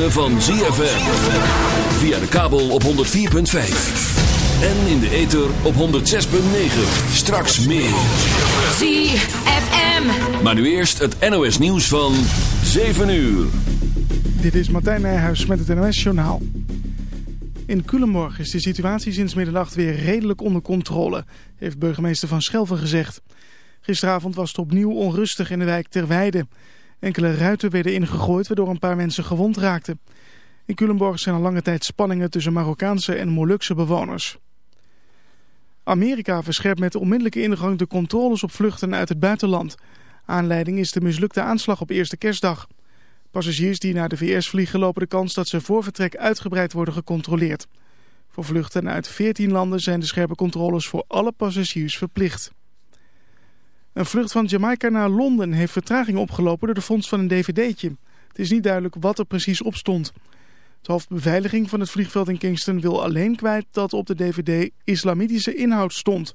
ritme van ZFM. Via de kabel op 104.5. En in de ether op 106.9. Straks meer. ZFM. Maar nu eerst het NOS nieuws van 7 uur. Dit is Martijn Nijhuis met het NOS Journaal. In Culemborg is de situatie sinds middernacht weer redelijk onder controle, heeft burgemeester Van Schelven gezegd. Gisteravond was het opnieuw onrustig in de wijk Terweide. Enkele ruiten werden ingegooid waardoor een paar mensen gewond raakten. In Culemborg zijn al lange tijd spanningen tussen Marokkaanse en Molukse bewoners. Amerika verscherpt met de onmiddellijke ingang de controles op vluchten uit het buitenland. Aanleiding is de mislukte aanslag op eerste kerstdag. Passagiers die naar de VS vliegen lopen de kans dat ze voor vertrek uitgebreid worden gecontroleerd. Voor vluchten uit 14 landen zijn de scherpe controles voor alle passagiers verplicht. Een vlucht van Jamaica naar Londen heeft vertraging opgelopen door de vondst van een dvd'tje. Het is niet duidelijk wat er precies op stond. Het hoofdbeveiliging van het vliegveld in Kingston wil alleen kwijt dat op de dvd islamitische inhoud stond.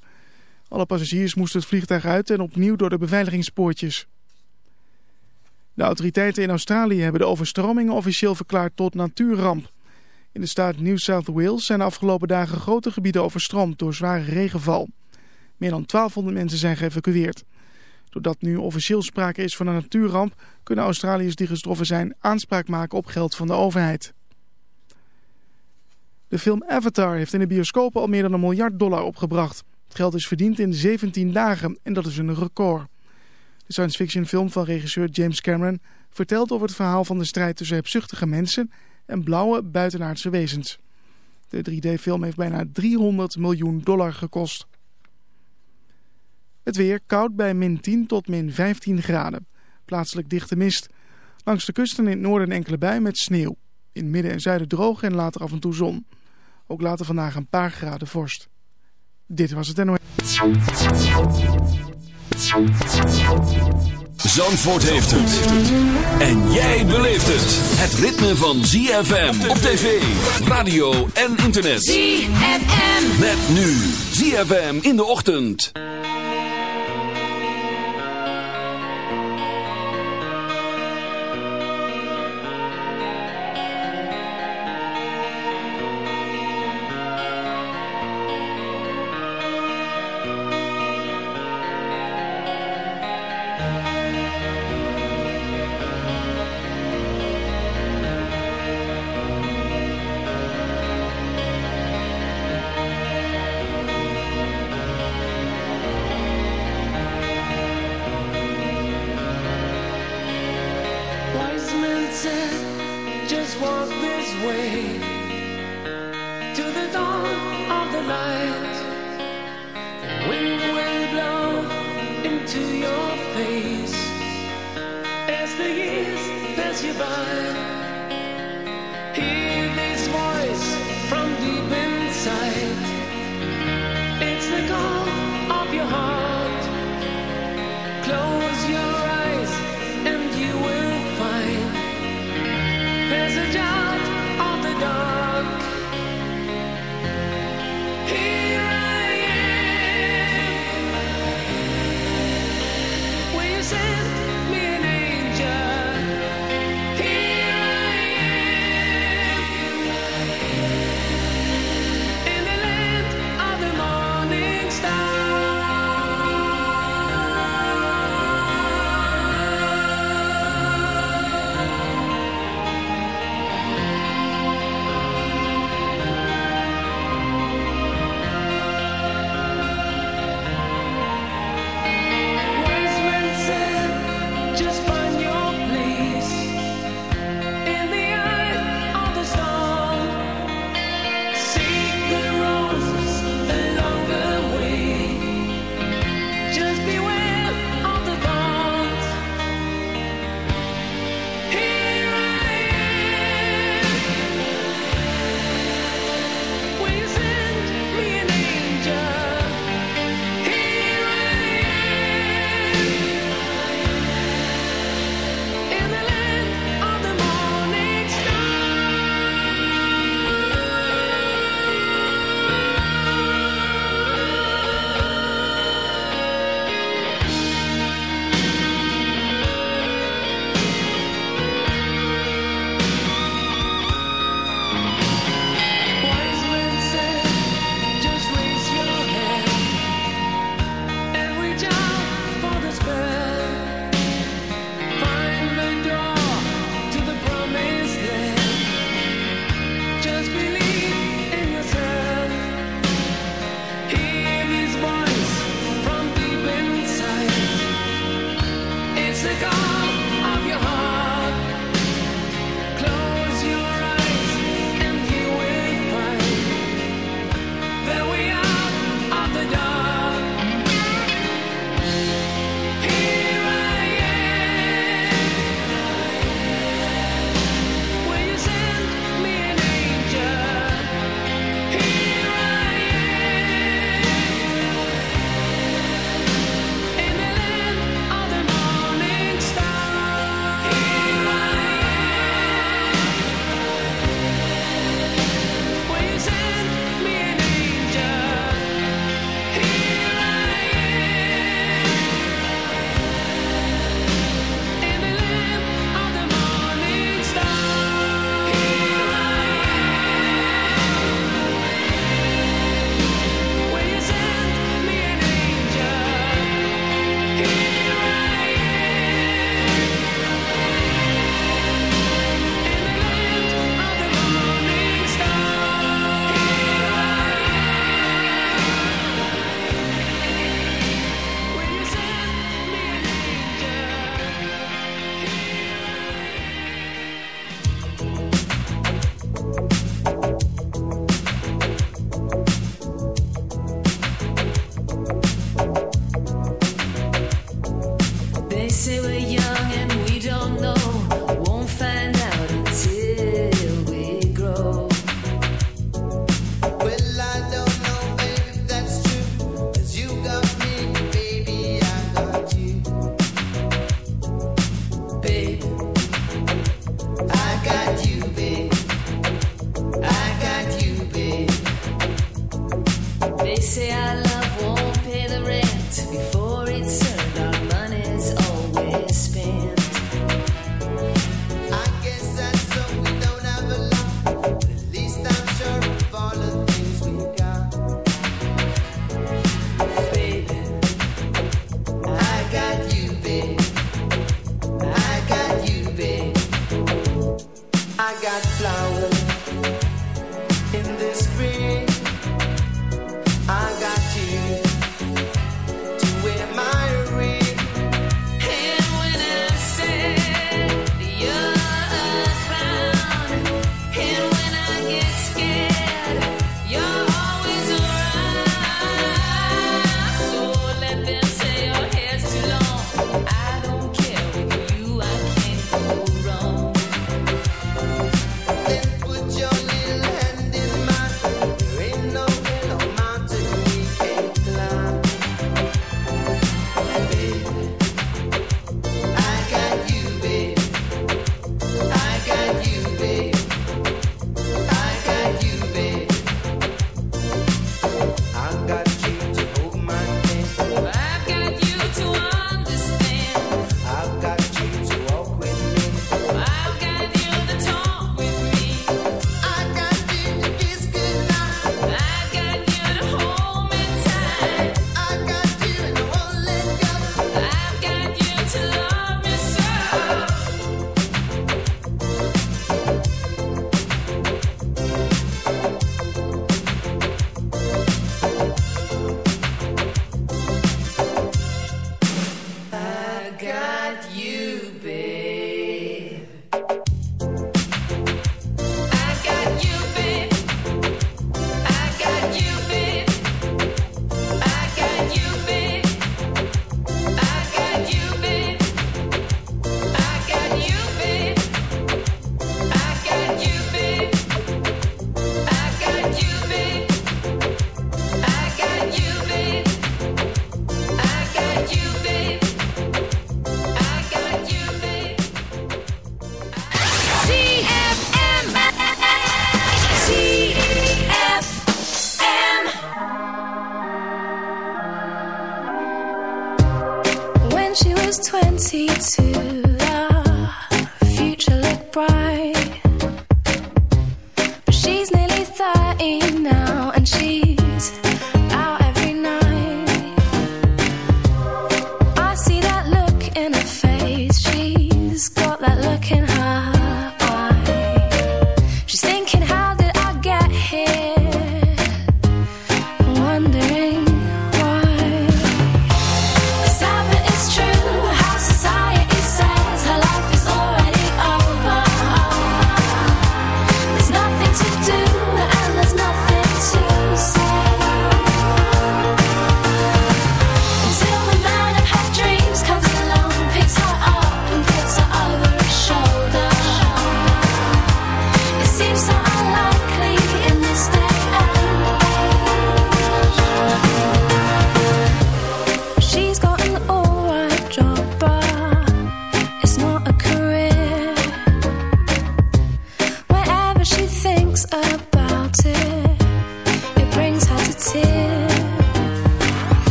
Alle passagiers moesten het vliegtuig uit en opnieuw door de beveiligingspoortjes. De autoriteiten in Australië hebben de overstromingen officieel verklaard tot natuurramp. In de staat New South Wales zijn de afgelopen dagen grote gebieden overstroomd door zware regenval. Meer dan 1200 mensen zijn geëvacueerd. Doordat nu officieel sprake is van een natuurramp... kunnen Australiërs die getroffen zijn aanspraak maken op geld van de overheid. De film Avatar heeft in de bioscopen al meer dan een miljard dollar opgebracht. Het geld is verdiend in 17 dagen en dat is een record. De science fiction film van regisseur James Cameron vertelt over het verhaal van de strijd tussen hebzuchtige mensen en blauwe buitenaardse wezens. De 3D-film heeft bijna 300 miljoen dollar gekost. Het weer koud bij min 10 tot min 15 graden. Plaatselijk dichte mist. Langs de kusten in het noorden enkele bui met sneeuw. In midden en zuiden droog en later af en toe zon. Ook later vandaag een paar graden vorst. Dit was het NOS. Zandvoort heeft het. En jij beleeft het. Het ritme van ZFM op tv, radio en internet. ZFM. Met nu ZFM in de ochtend. message on.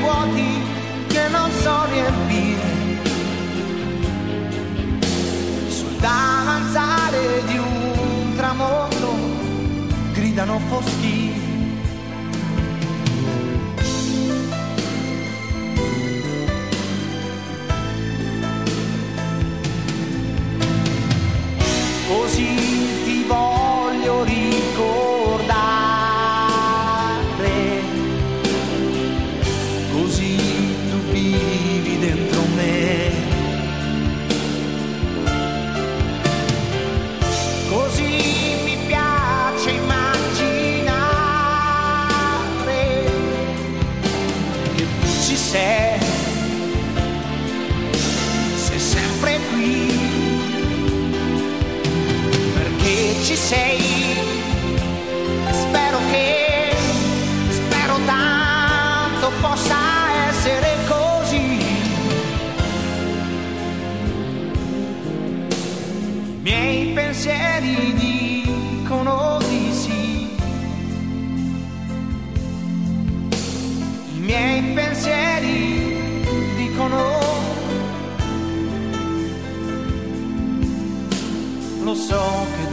vuoti che non so riempire sul davanzale di un tramonto gridano foschi.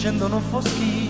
scendono foschi.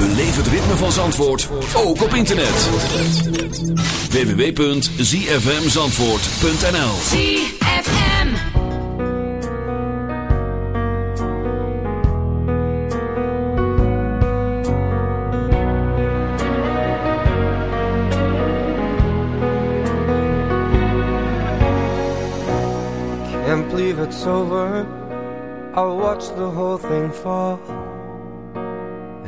Beleef het ritme van Zandvoort, ook op internet. www.zfmzandvoort.nl ZFM. Can't believe it's over. I watched the whole thing fall.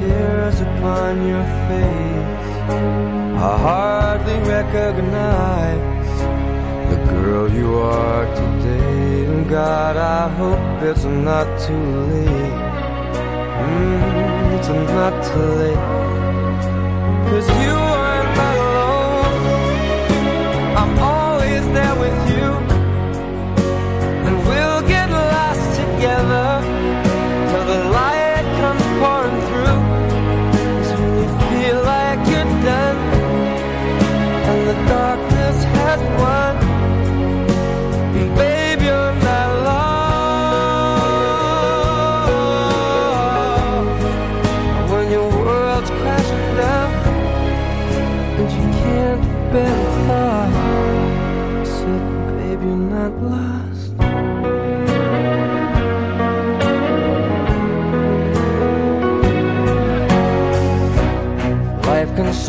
tears upon your face. I hardly recognize the girl you are today. And God, I hope it's not too late. Mm, it's not too late. Cause you are not alone. I'm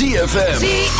ZFM.